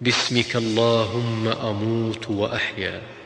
باسمك اللهم أموت وأحيا.